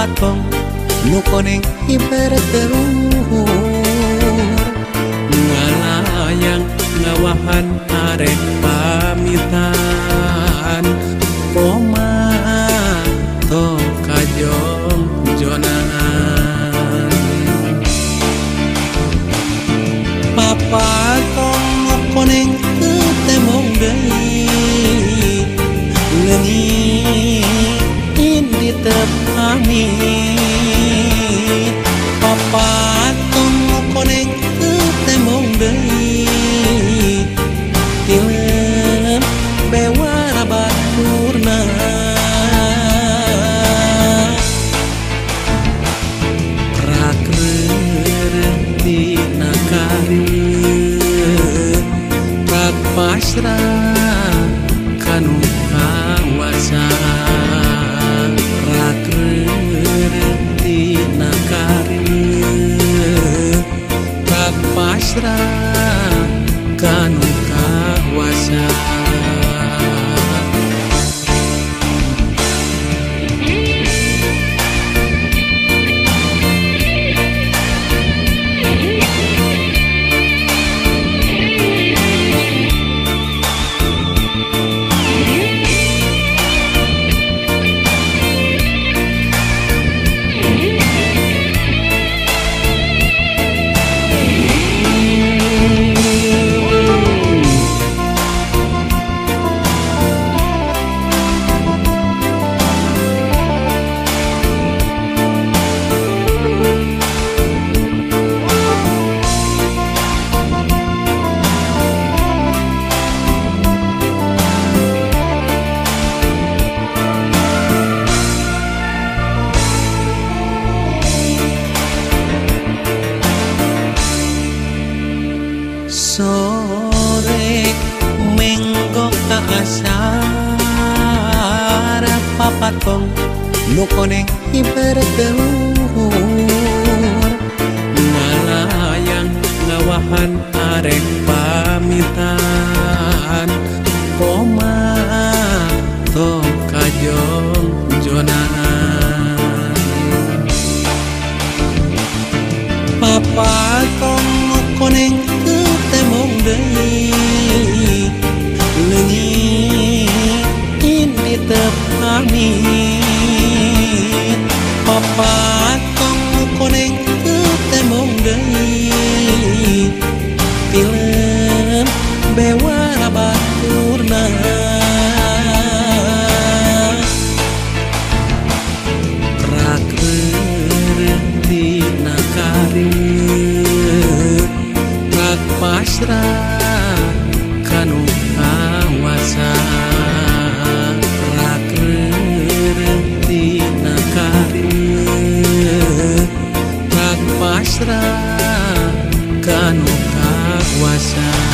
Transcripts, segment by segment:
patong nu koneng hiper teruhur ngalayang ngawahan arek pamitan mesra kanu kawasa listen.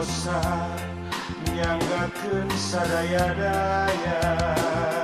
dosa nyanggakeun sadaya daya.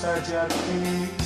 Saja sejati